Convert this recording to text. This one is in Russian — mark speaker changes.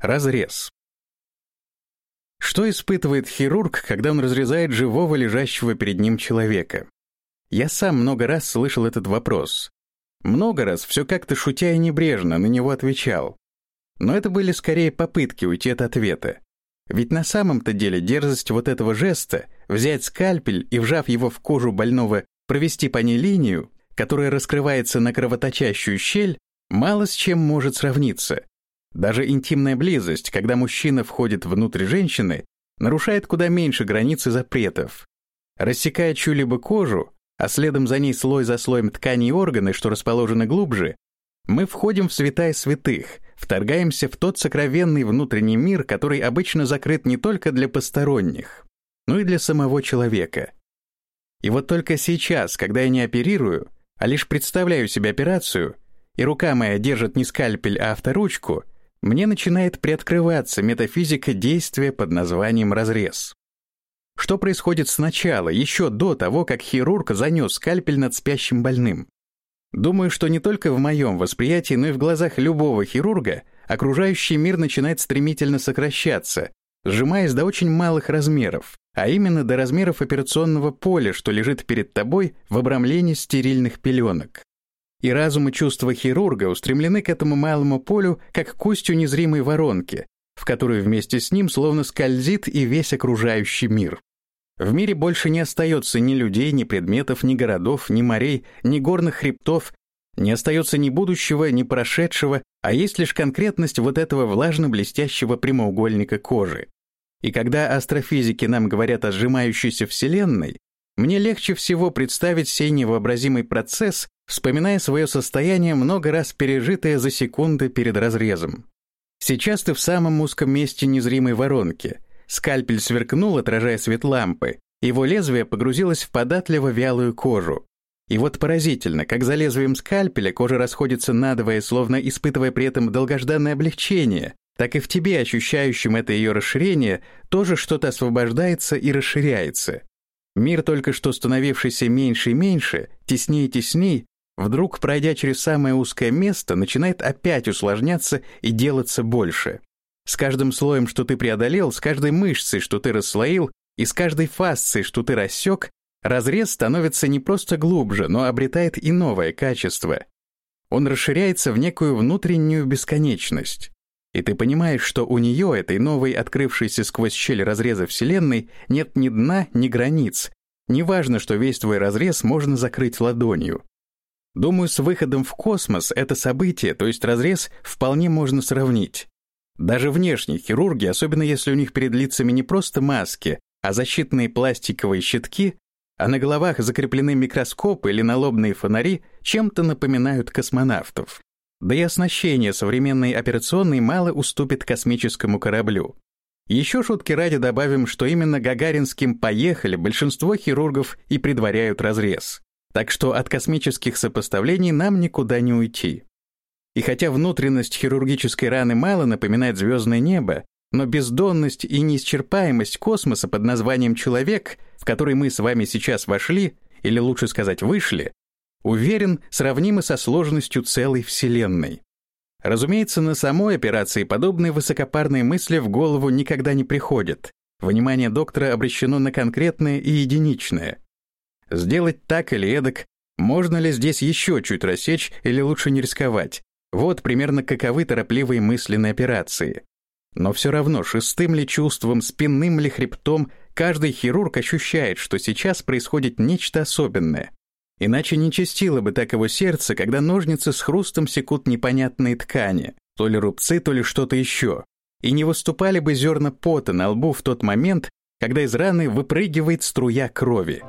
Speaker 1: Разрез. Что испытывает хирург, когда он разрезает живого, лежащего перед ним человека? Я сам много раз слышал этот вопрос. Много раз, все как-то шутя и небрежно, на него отвечал. Но это были скорее попытки уйти от ответа. Ведь на самом-то деле дерзость вот этого жеста, взять скальпель и, вжав его в кожу больного, провести по ней линию, которая раскрывается на кровоточащую щель, мало с чем может сравниться. Даже интимная близость, когда мужчина входит внутрь женщины, нарушает куда меньше границы запретов. Рассекая чью-либо кожу, а следом за ней слой за слоем ткани и органы, что расположены глубже, мы входим в святая святых, вторгаемся в тот сокровенный внутренний мир, который обычно закрыт не только для посторонних, но и для самого человека. И вот только сейчас, когда я не оперирую, а лишь представляю себе операцию, и рука моя держит не скальпель, а авторучку, мне начинает приоткрываться метафизика действия под названием разрез. Что происходит сначала, еще до того, как хирург занес скальпель над спящим больным? Думаю, что не только в моем восприятии, но и в глазах любого хирурга окружающий мир начинает стремительно сокращаться, сжимаясь до очень малых размеров, а именно до размеров операционного поля, что лежит перед тобой в обрамлении стерильных пеленок. И разум и чувства хирурга устремлены к этому малому полю, как к устью незримой воронки, в которую вместе с ним словно скользит и весь окружающий мир. В мире больше не остается ни людей, ни предметов, ни городов, ни морей, ни горных хребтов, не остается ни будущего, ни прошедшего, а есть лишь конкретность вот этого влажно-блестящего прямоугольника кожи. И когда астрофизики нам говорят о сжимающейся Вселенной, мне легче всего представить сей невообразимый процесс, вспоминая свое состояние, много раз пережитое за секунды перед разрезом. Сейчас ты в самом узком месте незримой воронки — Скальпель сверкнул, отражая свет лампы. Его лезвие погрузилось в податливо вялую кожу. И вот поразительно, как за лезвием скальпеля кожа расходится надвое, словно испытывая при этом долгожданное облегчение, так и в тебе, ощущающем это ее расширение, тоже что-то освобождается и расширяется. Мир, только что становившийся меньше и меньше, теснее и тесней, вдруг, пройдя через самое узкое место, начинает опять усложняться и делаться больше. С каждым слоем, что ты преодолел, с каждой мышцей, что ты расслоил, и с каждой фасцией, что ты рассек, разрез становится не просто глубже, но обретает и новое качество. Он расширяется в некую внутреннюю бесконечность. И ты понимаешь, что у нее, этой новой, открывшейся сквозь щель разреза Вселенной, нет ни дна, ни границ. Неважно, что весь твой разрез можно закрыть ладонью. Думаю, с выходом в космос это событие, то есть разрез, вполне можно сравнить. Даже внешние хирурги, особенно если у них перед лицами не просто маски, а защитные пластиковые щитки, а на головах закреплены микроскопы или налобные фонари, чем-то напоминают космонавтов. Да и оснащение современной операционной мало уступит космическому кораблю. Еще шутки ради добавим, что именно гагаринским «поехали» большинство хирургов и предваряют разрез. Так что от космических сопоставлений нам никуда не уйти. И хотя внутренность хирургической раны мало напоминает звездное небо, но бездонность и неисчерпаемость космоса под названием «человек», в который мы с вами сейчас вошли, или лучше сказать «вышли», уверен, сравнимы со сложностью целой Вселенной. Разумеется, на самой операции подобные высокопарные мысли в голову никогда не приходят. Внимание доктора обращено на конкретное и единичное. Сделать так или эдак, можно ли здесь еще чуть рассечь или лучше не рисковать? Вот примерно каковы торопливые мысли на операции. Но все равно шестым ли чувством, спинным ли хребтом, каждый хирург ощущает, что сейчас происходит нечто особенное. Иначе не чистило бы так его сердце, когда ножницы с хрустом секут непонятные ткани, то ли рубцы, то ли что-то еще. И не выступали бы зерна пота на лбу в тот момент, когда из раны выпрыгивает струя крови.